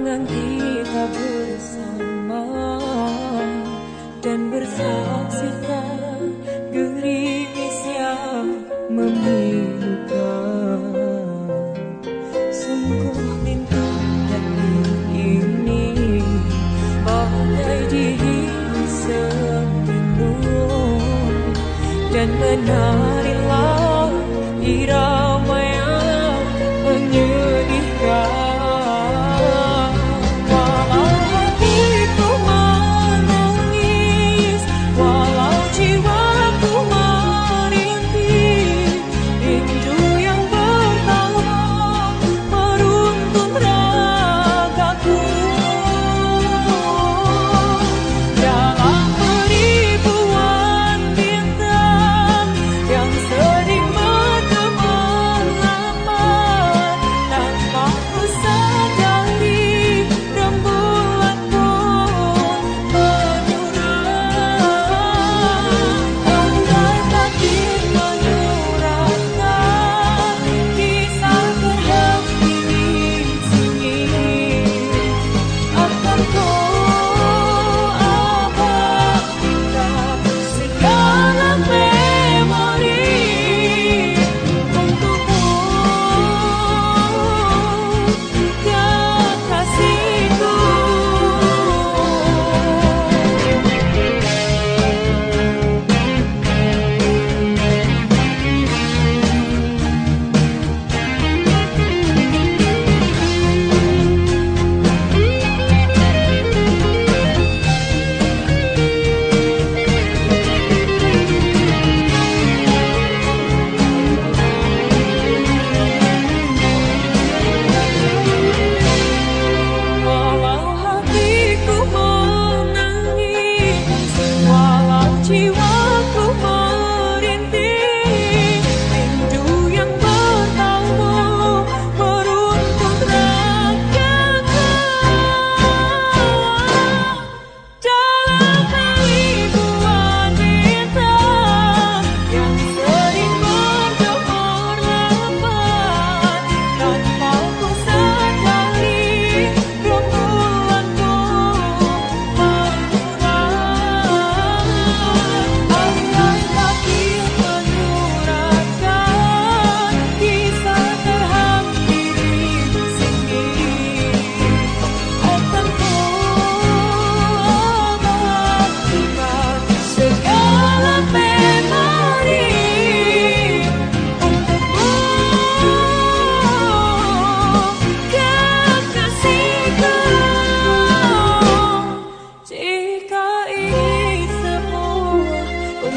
kenangan kita bersama dan bersaksikan gerimis yang memilukan. Sungguh lindu hati ini bagai dihias sepenuh dan menarilah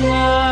ngờ